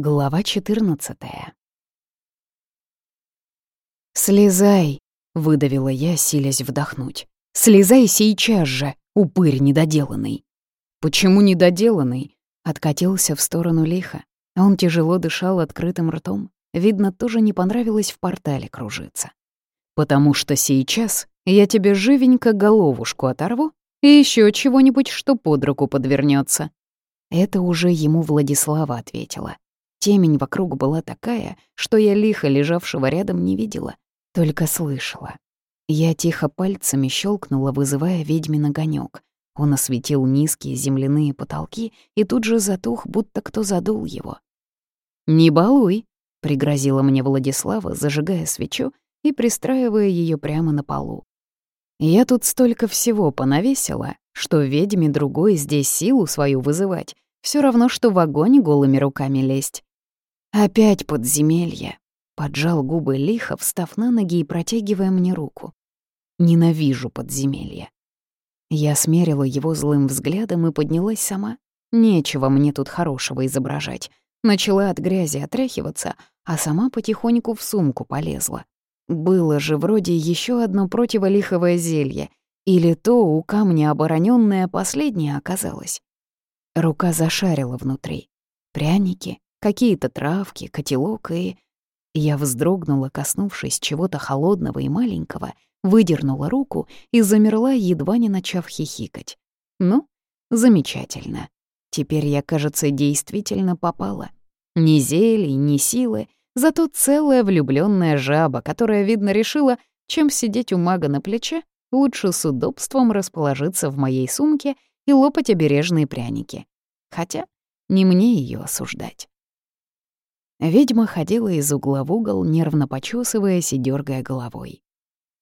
Глава 14 «Слезай!» — выдавила я, силясь вдохнуть. «Слезай сейчас же, упырь недоделанный!» «Почему недоделанный?» — откатился в сторону лиха. Он тяжело дышал открытым ртом. Видно, тоже не понравилось в портале кружиться. «Потому что сейчас я тебе живенько головушку оторву и еще чего-нибудь, что под руку подвернется. Это уже ему Владислава ответила. Темень вокруг была такая, что я лихо лежавшего рядом не видела, только слышала. Я тихо пальцами щелкнула, вызывая ведьмин огонек. Он осветил низкие земляные потолки и тут же затух, будто кто задул его. «Не балуй», — пригрозила мне Владислава, зажигая свечу и пристраивая ее прямо на полу. Я тут столько всего понавесила, что ведьме другой здесь силу свою вызывать, все равно, что в огонь голыми руками лезть. «Опять подземелье», — поджал губы лихо, встав на ноги и протягивая мне руку. «Ненавижу подземелье». Я смерила его злым взглядом и поднялась сама. Нечего мне тут хорошего изображать. Начала от грязи отряхиваться, а сама потихоньку в сумку полезла. Было же вроде еще одно противолиховое зелье, или то у камня оборонённое последнее оказалось. Рука зашарила внутри. Пряники, какие-то травки, котелок и... Я вздрогнула, коснувшись чего-то холодного и маленького, выдернула руку и замерла, едва не начав хихикать. Ну, замечательно. Теперь я, кажется, действительно попала. Ни зелий, ни силы, зато целая влюбленная жаба, которая, видно, решила, чем сидеть у мага на плече, лучше с удобством расположиться в моей сумке и лопать обережные пряники. Хотя не мне ее осуждать. Ведьма ходила из угла в угол, нервно почесываясь и дергая головой.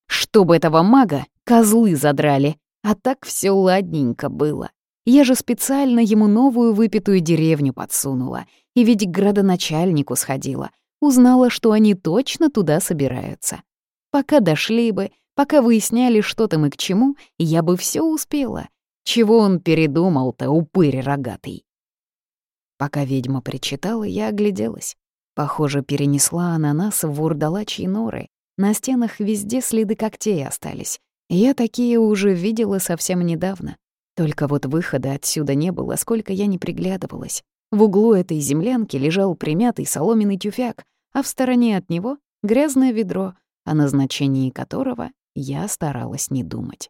«Чтобы этого мага козлы задрали, а так все ладненько было. Я же специально ему новую выпитую деревню подсунула, и ведь к градоначальнику сходила, узнала, что они точно туда собираются. Пока дошли бы, пока выясняли, что там и к чему, я бы все успела. Чего он передумал-то, упырь рогатый?» Пока ведьма причитала, я огляделась. Похоже, перенесла она нас в вурдалачьи норы. На стенах везде следы когтей остались. Я такие уже видела совсем недавно. Только вот выхода отсюда не было, сколько я не приглядывалась. В углу этой землянки лежал примятый соломенный тюфяк, а в стороне от него — грязное ведро, о назначении которого я старалась не думать.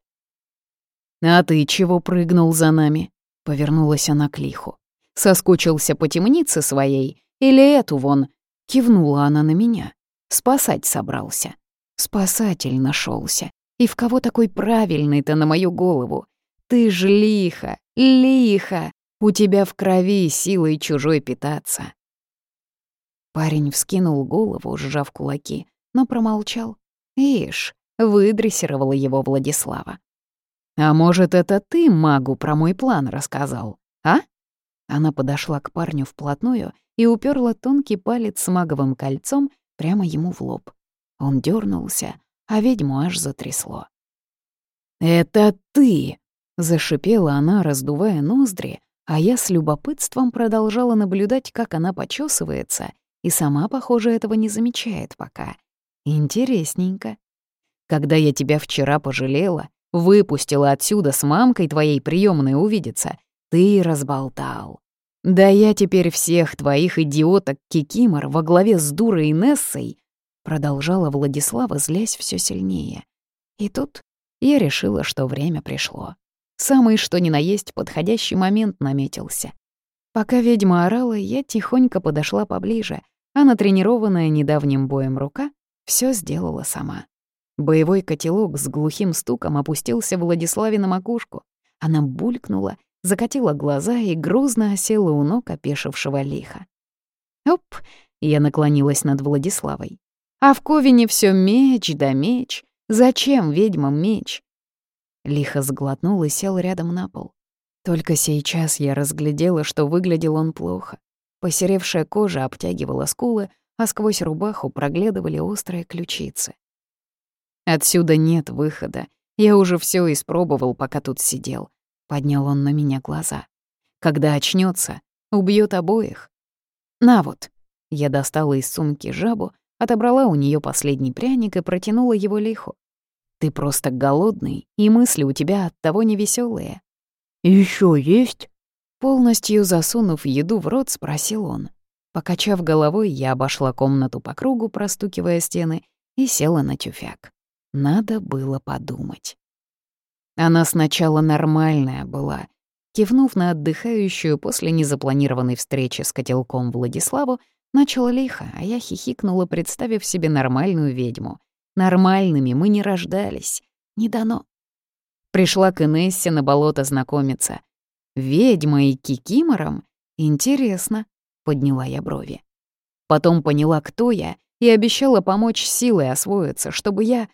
«А ты чего прыгнул за нами?» — повернулась она к лиху. «Соскучился по темнице своей или эту вон Кивнула она на меня. Спасать собрался. Спасатель нашелся. И в кого такой правильный-то на мою голову? Ты ж лихо, лихо. У тебя в крови силой чужой питаться. Парень вскинул голову, сжав кулаки, но промолчал. Ишь, выдрессировала его Владислава. «А может, это ты магу про мой план рассказал, а?» Она подошла к парню вплотную и уперла тонкий палец с маговым кольцом прямо ему в лоб. Он дернулся, а ведьму аж затрясло. «Это ты!» — зашипела она, раздувая ноздри, а я с любопытством продолжала наблюдать, как она почесывается, и сама, похоже, этого не замечает пока. Интересненько. Когда я тебя вчера пожалела, выпустила отсюда с мамкой твоей приемной увидеться, ты разболтал. Да я теперь всех твоих идиоток Кикимор во главе с дурой Нессой, продолжала Владислава, злясь все сильнее. И тут я решила, что время пришло. Самый что ни на есть подходящий момент наметился. Пока ведьма орала, я тихонько подошла поближе, а натренированная недавним боем рука все сделала сама. Боевой котелок с глухим стуком опустился Владиславе на макушку. Она булькнула закатила глаза и грузно осела у ног опешившего лиха. «Оп!» — я наклонилась над Владиславой. «А в Ковине все меч да меч. Зачем ведьмам меч?» Лихо сглотнул и сел рядом на пол. Только сейчас я разглядела, что выглядел он плохо. Посеревшая кожа обтягивала скулы, а сквозь рубаху проглядывали острые ключицы. Отсюда нет выхода. Я уже все испробовал, пока тут сидел. Поднял он на меня глаза. Когда очнется, убьет обоих. На вот, Я достала из сумки жабу, отобрала у нее последний пряник и протянула его лиху. «Ты просто голодный, и мысли у тебя от того невеселые. Еще есть?» Полностью засунув еду в рот, спросил он. Покачав головой, я обошла комнату по кругу, простукивая стены, и села на тюфяк. Надо было подумать. Она сначала нормальная была. Кивнув на отдыхающую после незапланированной встречи с котелком Владиславу, начала лихо, а я хихикнула, представив себе нормальную ведьму. Нормальными мы не рождались. Не дано. Пришла к Инессе на болото знакомиться. Ведьма и кикимором? Интересно, подняла я брови. Потом поняла, кто я, и обещала помочь силой освоиться, чтобы я...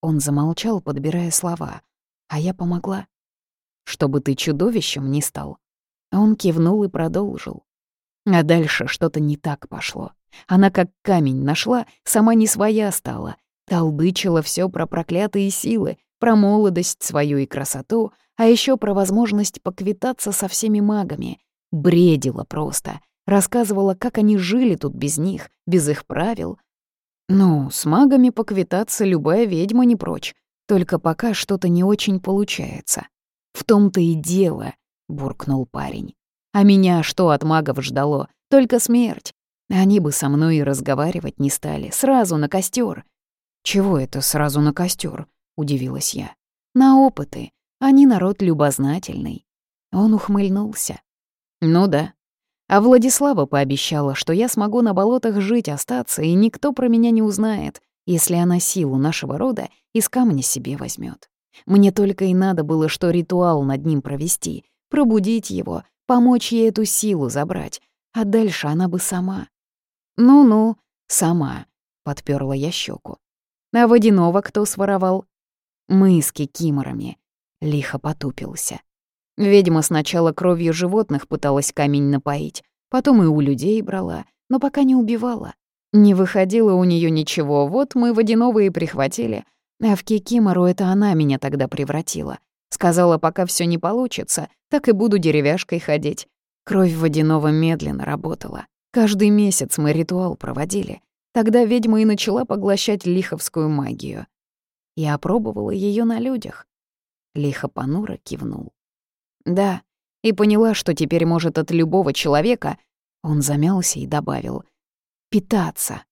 Он замолчал, подбирая слова. А я помогла. Чтобы ты чудовищем не стал. Он кивнул и продолжил. А дальше что-то не так пошло. Она как камень нашла, сама не своя стала. Толдычила все про проклятые силы, про молодость свою и красоту, а еще про возможность поквитаться со всеми магами. Бредила просто. Рассказывала, как они жили тут без них, без их правил. Ну, с магами поквитаться любая ведьма не прочь. Только пока что-то не очень получается. В том-то и дело, буркнул парень. А меня что от магов ждало? Только смерть. Они бы со мной и разговаривать не стали. Сразу на костер. «Чего это сразу на костер? удивилась я. «На опыты. Они народ любознательный». Он ухмыльнулся. «Ну да, а Владислава пообещала, что я смогу на болотах жить, остаться, и никто про меня не узнает, если она силу нашего рода из камня себе возьмет. Мне только и надо было, что ритуал над ним провести, пробудить его, помочь ей эту силу забрать, а дальше она бы сама. «Ну-ну, сама», — подперла я щеку. «А водяного кто своровал?» «Мы с кикиморами», — лихо потупился. Ведьма сначала кровью животных пыталась камень напоить, потом и у людей брала, но пока не убивала. Не выходило у нее ничего, вот мы водяного и прихватили. А в Кикимору это она меня тогда превратила. Сказала, пока все не получится, так и буду деревяшкой ходить. Кровь водяного медленно работала. Каждый месяц мы ритуал проводили. Тогда ведьма и начала поглощать лиховскую магию. Я опробовала ее на людях. Лихо понуро кивнул. Да, и поняла, что теперь может от любого человека, он замялся и добавил, питаться.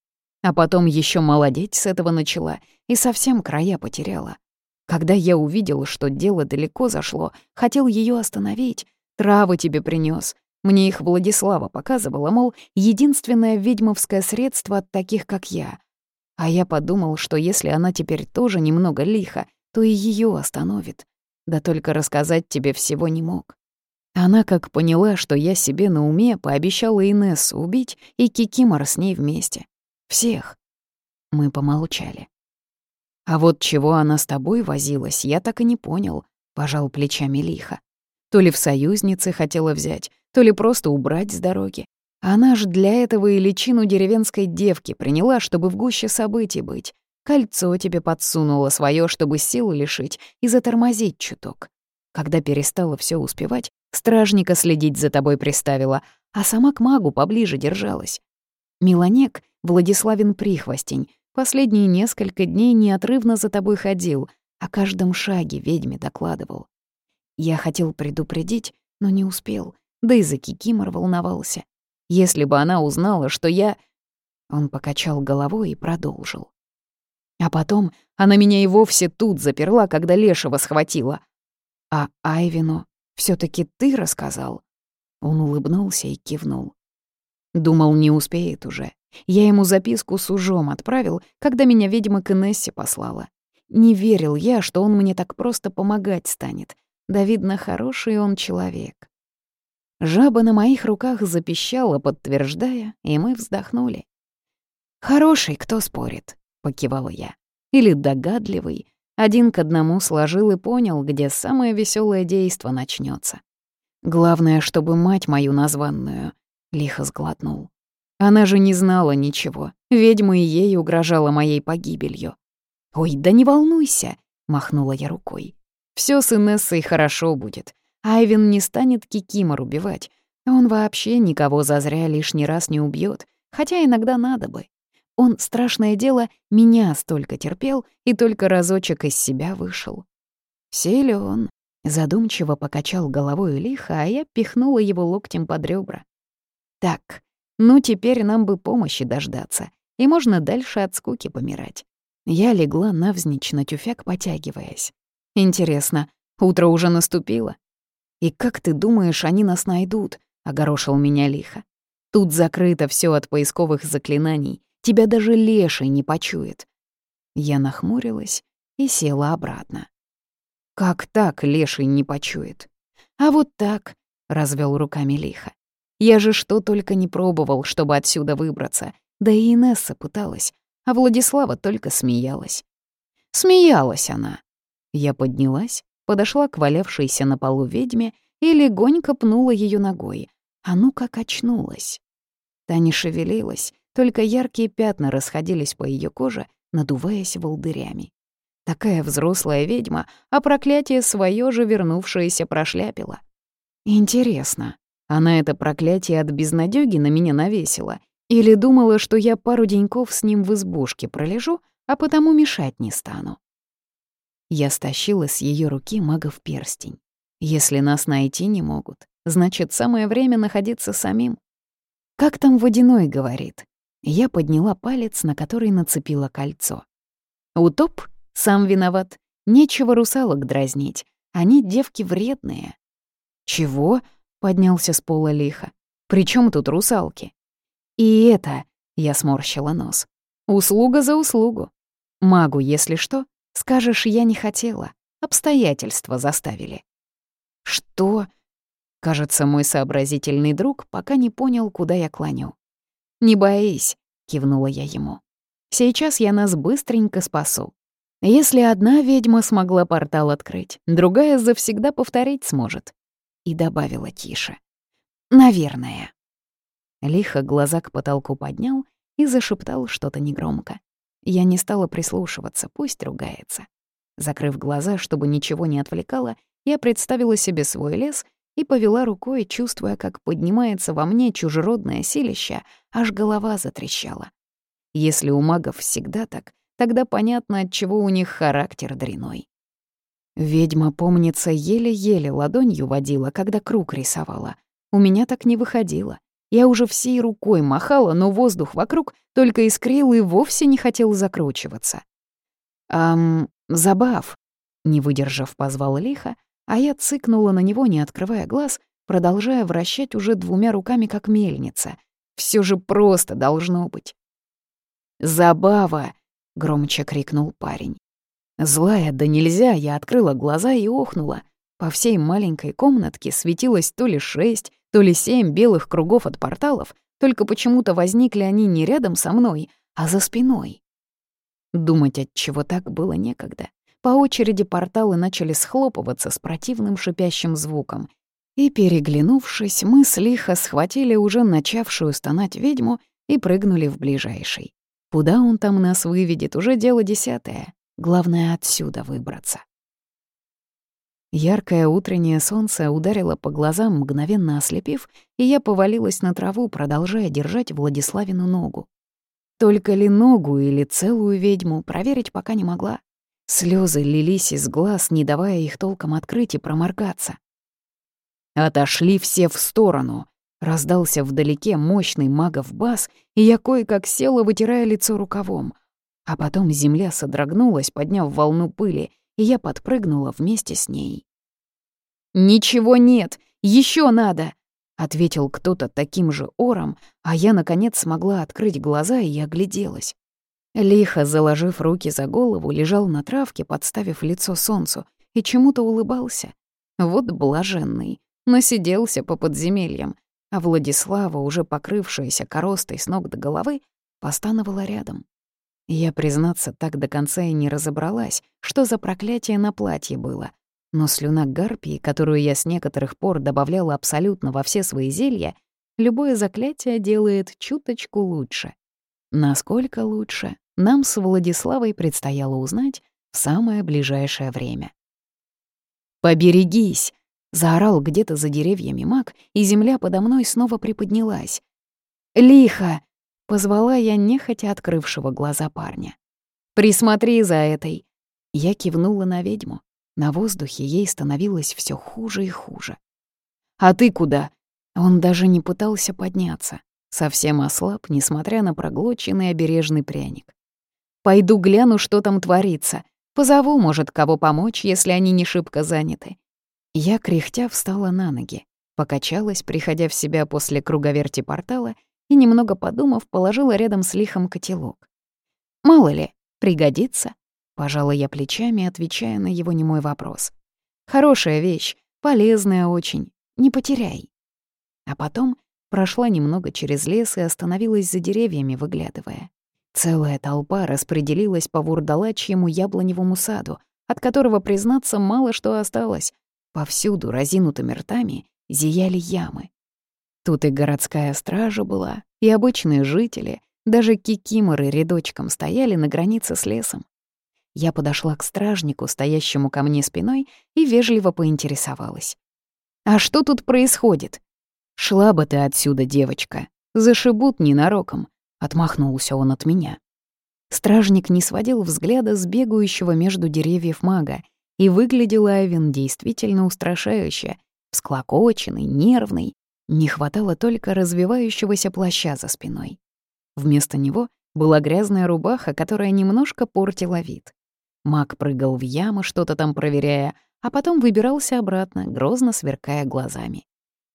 А потом еще молодеть с этого начала и совсем края потеряла. Когда я увидел, что дело далеко зашло, хотел ее остановить, травы тебе принес. Мне их Владислава показывала, мол, единственное ведьмовское средство от таких, как я. А я подумал, что если она теперь тоже немного лиха, то и ее остановит да только рассказать тебе всего не мог. Она как поняла, что я себе на уме, пообещала Инессу убить и Кикимора с ней вместе. Всех. Мы помолчали. А вот чего она с тобой возилась, я так и не понял, пожал плечами лихо. То ли в союзнице хотела взять, то ли просто убрать с дороги. Она ж для этого и личину деревенской девки приняла, чтобы в гуще событий быть. Кольцо тебе подсунуло свое, чтобы сил лишить и затормозить чуток. Когда перестала все успевать, стражника следить за тобой приставила, а сама к магу поближе держалась. Милонек, Владиславин прихвостень, последние несколько дней неотрывно за тобой ходил, о каждом шаге ведьме докладывал. Я хотел предупредить, но не успел, да и за Кикимор волновался. Если бы она узнала, что я... Он покачал головой и продолжил. А потом она меня и вовсе тут заперла, когда Лешего схватила. А Айвину все таки ты рассказал?» Он улыбнулся и кивнул. Думал, не успеет уже. Я ему записку с ужом отправил, когда меня ведьма к Инессе послала. Не верил я, что он мне так просто помогать станет. Да, видно, хороший он человек. Жаба на моих руках запищала, подтверждая, и мы вздохнули. «Хороший, кто спорит?» — покивала я. «Или догадливый». Один к одному сложил и понял, где самое веселое действо начнется. «Главное, чтобы мать мою названную», — лихо сглотнул. Она же не знала ничего. Ведьма и ей угрожала моей погибелью. «Ой, да не волнуйся», — махнула я рукой. Все с Инессой хорошо будет. Айвен не станет Кикимор убивать. Он вообще никого зазря лишний раз не убьет, Хотя иногда надо бы. Он, страшное дело, меня столько терпел и только разочек из себя вышел. Силён, задумчиво покачал головой лихо, а я пихнула его локтем под ребра. Так, ну теперь нам бы помощи дождаться, и можно дальше от скуки помирать. Я легла навзничь на тюфяк, потягиваясь. Интересно, утро уже наступило? И как ты думаешь, они нас найдут? Огорошил меня лихо. Тут закрыто все от поисковых заклинаний. Тебя даже леший не почует. Я нахмурилась и села обратно. Как так леший не почует? А вот так, развел руками лихо. Я же что только не пробовал, чтобы отсюда выбраться. Да и Инесса пыталась, а Владислава только смеялась. Смеялась она. Я поднялась, подошла к валявшейся на полу ведьме и легонько пнула ее ногой. А ну как очнулась. Та не шевелилась, только яркие пятна расходились по ее коже, надуваясь волдырями. Такая взрослая ведьма, а проклятие свое же вернувшееся прошляпила. Интересно, она это проклятие от безнадёги на меня навесила или думала, что я пару деньков с ним в избушке пролежу, а потому мешать не стану? Я стащила с ее руки магов перстень. Если нас найти не могут, значит, самое время находиться самим. Как там водяной говорит? Я подняла палец, на который нацепила кольцо. Утоп сам виноват. Нечего русалок дразнить. Они девки вредные. Чего? Поднялся с пола лихо. При чем тут русалки? И это, я сморщила нос. Услуга за услугу. Магу, если что, скажешь, я не хотела. Обстоятельства заставили. Что? Кажется, мой сообразительный друг пока не понял, куда я клоню. «Не боись», — кивнула я ему. «Сейчас я нас быстренько спасу. Если одна ведьма смогла портал открыть, другая завсегда повторить сможет». И добавила тише. «Наверное». Лихо глаза к потолку поднял и зашептал что-то негромко. Я не стала прислушиваться, пусть ругается. Закрыв глаза, чтобы ничего не отвлекало, я представила себе свой лес и повела рукой, чувствуя, как поднимается во мне чужеродное силище, аж голова затрещала. Если у магов всегда так, тогда понятно, от чего у них характер дряной. Ведьма, помнится, еле-еле ладонью водила, когда круг рисовала. У меня так не выходило. Я уже всей рукой махала, но воздух вокруг только искрил и вовсе не хотел закручиваться. «Ам, забав», — не выдержав, позвал лихо, а я цыкнула на него, не открывая глаз, продолжая вращать уже двумя руками, как мельница. Все же просто должно быть. «Забава!» — громче крикнул парень. Злая, да нельзя, я открыла глаза и охнула. По всей маленькой комнатке светилось то ли шесть, то ли семь белых кругов от порталов, только почему-то возникли они не рядом со мной, а за спиной. Думать, от чего так было некогда. По очереди порталы начали схлопываться с противным шипящим звуком. И, переглянувшись, мы с лихо схватили уже начавшую стонать ведьму и прыгнули в ближайший. Куда он там нас выведет, уже дело десятое. Главное, отсюда выбраться. Яркое утреннее солнце ударило по глазам, мгновенно ослепив, и я повалилась на траву, продолжая держать Владиславину ногу. Только ли ногу или целую ведьму проверить пока не могла. Слезы лились из глаз, не давая их толком открыть и проморгаться. «Отошли все в сторону!» — раздался вдалеке мощный магов бас, и я кое-как села, вытирая лицо рукавом. А потом земля содрогнулась, подняв волну пыли, и я подпрыгнула вместе с ней. «Ничего нет! Еще надо!» — ответил кто-то таким же ором, а я, наконец, смогла открыть глаза и огляделась. Лихо, заложив руки за голову, лежал на травке, подставив лицо солнцу, и чему-то улыбался. Вот блаженный, насиделся по подземельям, а Владислава, уже покрывшаяся коростой с ног до головы, постановала рядом. Я, признаться, так до конца и не разобралась, что за проклятие на платье было. Но слюна гарпии, которую я с некоторых пор добавляла абсолютно во все свои зелья, любое заклятие делает чуточку лучше. Насколько лучше, нам с Владиславой предстояло узнать в самое ближайшее время. «Поберегись!» — заорал где-то за деревьями маг, и земля подо мной снова приподнялась. «Лихо!» Позвала я нехотя открывшего глаза парня. «Присмотри за этой!» Я кивнула на ведьму. На воздухе ей становилось все хуже и хуже. «А ты куда?» Он даже не пытался подняться. Совсем ослаб, несмотря на проглоченный обережный пряник. «Пойду гляну, что там творится. Позову, может, кого помочь, если они не шибко заняты». Я, кряхтя, встала на ноги, покачалась, приходя в себя после круговерти портала, и, немного подумав, положила рядом с лихом котелок. «Мало ли, пригодится», — пожала я плечами, отвечая на его немой вопрос. «Хорошая вещь, полезная очень, не потеряй». А потом прошла немного через лес и остановилась за деревьями, выглядывая. Целая толпа распределилась по вурдалачьему яблоневому саду, от которого, признаться, мало что осталось. Повсюду разинутыми ртами зияли ямы. Тут и городская стража была, и обычные жители, даже кикиморы рядочком стояли на границе с лесом. Я подошла к стражнику, стоящему ко мне спиной, и вежливо поинтересовалась. «А что тут происходит?» «Шла бы ты отсюда, девочка. Зашибут ненароком», — отмахнулся он от меня. Стражник не сводил взгляда с бегающего между деревьев мага, и выглядел Айвен действительно устрашающе, всклокоченный, нервный. Не хватало только развивающегося плаща за спиной. Вместо него была грязная рубаха, которая немножко портила вид. Маг прыгал в ямы, что-то там проверяя, а потом выбирался обратно, грозно сверкая глазами.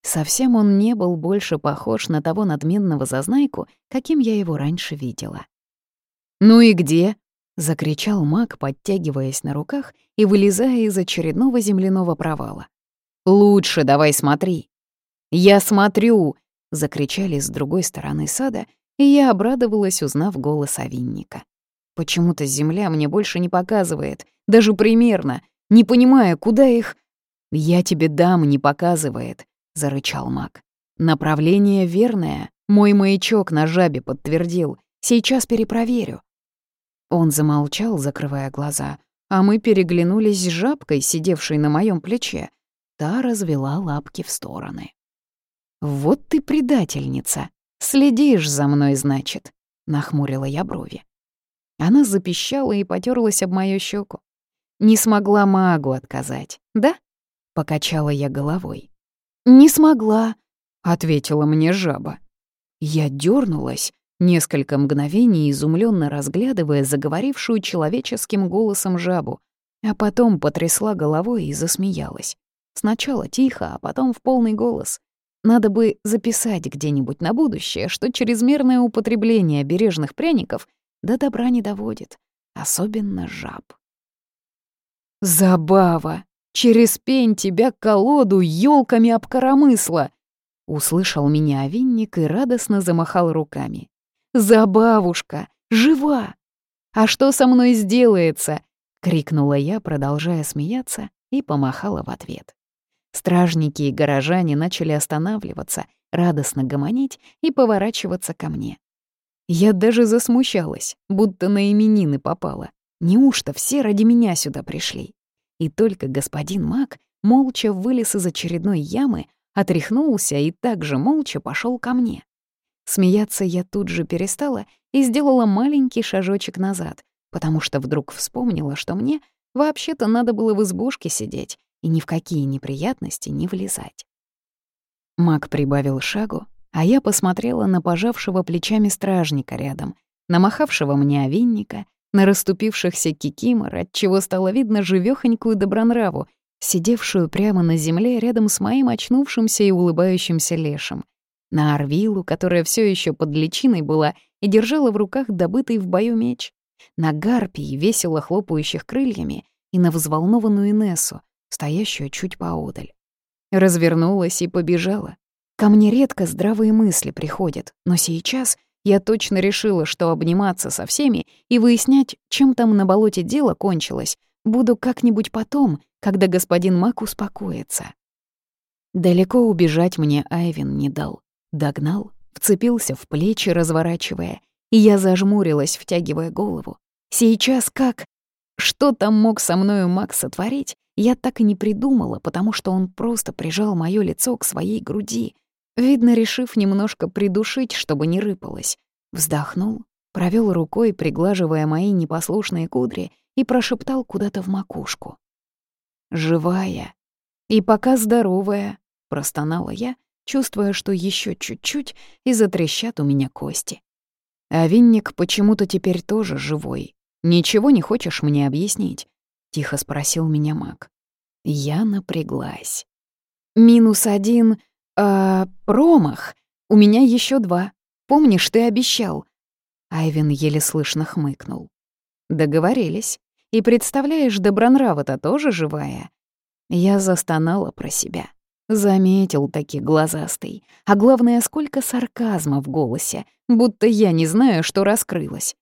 Совсем он не был больше похож на того надменного зазнайку, каким я его раньше видела. «Ну и где?» — закричал маг, подтягиваясь на руках и вылезая из очередного земляного провала. «Лучше давай смотри!» «Я смотрю!» — закричали с другой стороны сада, и я обрадовалась, узнав голос овинника. Почему-то земля мне больше не показывает, даже примерно, не понимая, куда их... «Я тебе дам, не показывает», — зарычал маг. «Направление верное. Мой маячок на жабе подтвердил. Сейчас перепроверю». Он замолчал, закрывая глаза, а мы переглянулись с жабкой, сидевшей на моем плече. Та развела лапки в стороны. «Вот ты предательница! Следишь за мной, значит!» — нахмурила я брови. Она запищала и потерлась об мою щеку. «Не смогла магу отказать, да?» — покачала я головой. «Не смогла», — ответила мне жаба. Я дернулась, несколько мгновений изумленно разглядывая заговорившую человеческим голосом жабу, а потом потрясла головой и засмеялась. Сначала тихо, а потом в полный голос. Надо бы записать где-нибудь на будущее, что чрезмерное употребление бережных пряников до добра не доводит, особенно жаб. «Забава!» Через пень тебя колоду ёлками обкоромысла!» Услышал меня овинник и радостно замахал руками. «Забавушка! Жива! А что со мной сделается?» — крикнула я, продолжая смеяться, и помахала в ответ. Стражники и горожане начали останавливаться, радостно гомонить и поворачиваться ко мне. Я даже засмущалась, будто на именины попала. Неужто все ради меня сюда пришли? И только господин Мак молча вылез из очередной ямы, отряхнулся и также молча пошел ко мне. Смеяться я тут же перестала и сделала маленький шажочек назад, потому что вдруг вспомнила, что мне вообще-то надо было в избушке сидеть и ни в какие неприятности не влезать. Мак прибавил шагу, а я посмотрела на пожавшего плечами стражника рядом, намахавшего мне овинника на расступившихся кикимор, отчего стало видно живёхонькую добронраву, сидевшую прямо на земле рядом с моим очнувшимся и улыбающимся лешим, на Арвилу, которая все еще под личиной была и держала в руках добытый в бою меч, на гарпии, весело хлопающих крыльями, и на взволнованную Инессу, стоящую чуть поодаль. Развернулась и побежала. Ко мне редко здравые мысли приходят, но сейчас я точно решила, что обниматься со всеми и выяснять, чем там на болоте дело кончилось, буду как-нибудь потом, когда господин Мак успокоится. Далеко убежать мне Айвин не дал. Догнал, вцепился в плечи, разворачивая, и я зажмурилась, втягивая голову. Сейчас как? Что там мог со мною Макс сотворить, я так и не придумала, потому что он просто прижал моё лицо к своей груди — Видно, решив немножко придушить, чтобы не рыпалось. Вздохнул, провел рукой, приглаживая мои непослушные кудри, и прошептал куда-то в макушку. «Живая. И пока здоровая», — простонала я, чувствуя, что еще чуть-чуть, и затрещат у меня кости. А винник почему-то теперь тоже живой. Ничего не хочешь мне объяснить? Тихо спросил меня маг. Я напряглась. Минус один, а промах. У меня еще два. Помнишь, ты обещал. Айвен еле слышно хмыкнул. Договорились. И представляешь, Добронрава-то тоже живая. Я застонала про себя. Заметил таки глазастый. А главное, сколько сарказма в голосе, будто я не знаю, что раскрылось.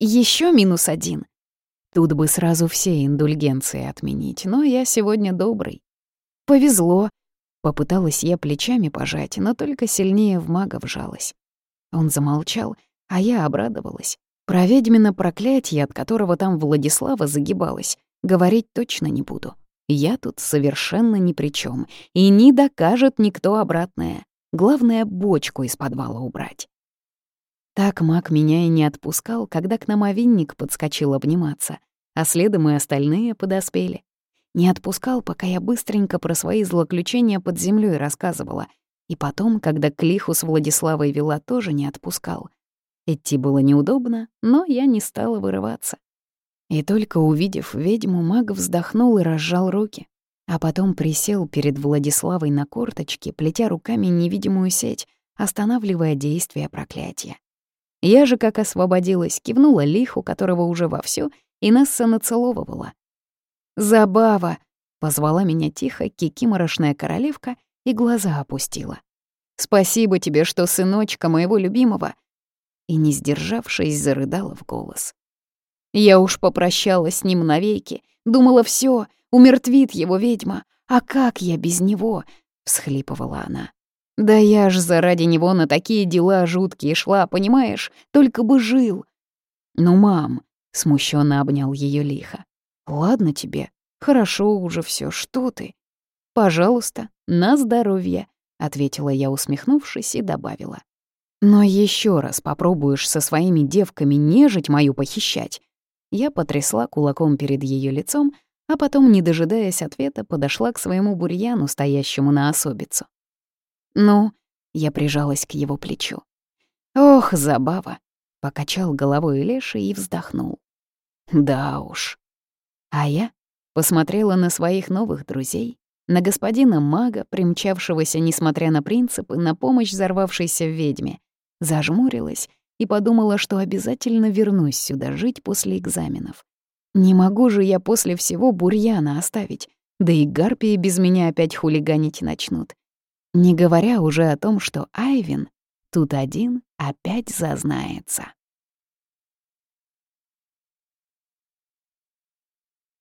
Еще минус один. Тут бы сразу все индульгенции отменить, но я сегодня добрый. Повезло. Попыталась я плечами пожать, но только сильнее в мага вжалась. Он замолчал, а я обрадовалась. Про ведьмино проклятие, от которого там Владислава загибалась, говорить точно не буду. Я тут совершенно ни при чем, и не докажет никто обратное. Главное, бочку из подвала убрать. Так маг меня и не отпускал, когда к нам овинник подскочил обниматься, а следом и остальные подоспели. Не отпускал, пока я быстренько про свои злоключения под землей рассказывала, и потом, когда Клиху с Владиславой вела, тоже не отпускал. Идти было неудобно, но я не стала вырываться. И только увидев ведьму, маг вздохнул и разжал руки, а потом присел перед Владиславой на корточке, плетя руками невидимую сеть, останавливая действие проклятия. Я же, как освободилась, кивнула лиху, которого уже вовсю, и Несса нацеловывала. «Забава!» — позвала меня тихо кикиморошная королевка и глаза опустила. «Спасибо тебе, что сыночка моего любимого!» И, не сдержавшись, зарыдала в голос. Я уж попрощалась с ним навеки, думала, все, умертвит его ведьма. А как я без него? всхлипывала она. Да я ж заради него на такие дела жуткие шла, понимаешь? Только бы жил. Ну, мам, смущенно обнял ее лихо. Ладно тебе, хорошо уже все, что ты? Пожалуйста, на здоровье, ответила я, усмехнувшись, и добавила. Но еще раз попробуешь со своими девками нежить мою похищать, я потрясла кулаком перед ее лицом, а потом, не дожидаясь ответа, подошла к своему бурьяну, стоящему на особицу. «Ну?» — я прижалась к его плечу. «Ох, забава!» — покачал головой Леша и вздохнул. «Да уж». А я посмотрела на своих новых друзей, на господина мага, примчавшегося, несмотря на принципы, на помощь взорвавшейся ведьме, зажмурилась и подумала, что обязательно вернусь сюда жить после экзаменов. Не могу же я после всего бурьяна оставить, да и гарпии без меня опять хулиганить начнут. Не говоря уже о том, что Айвин тут один опять зазнается.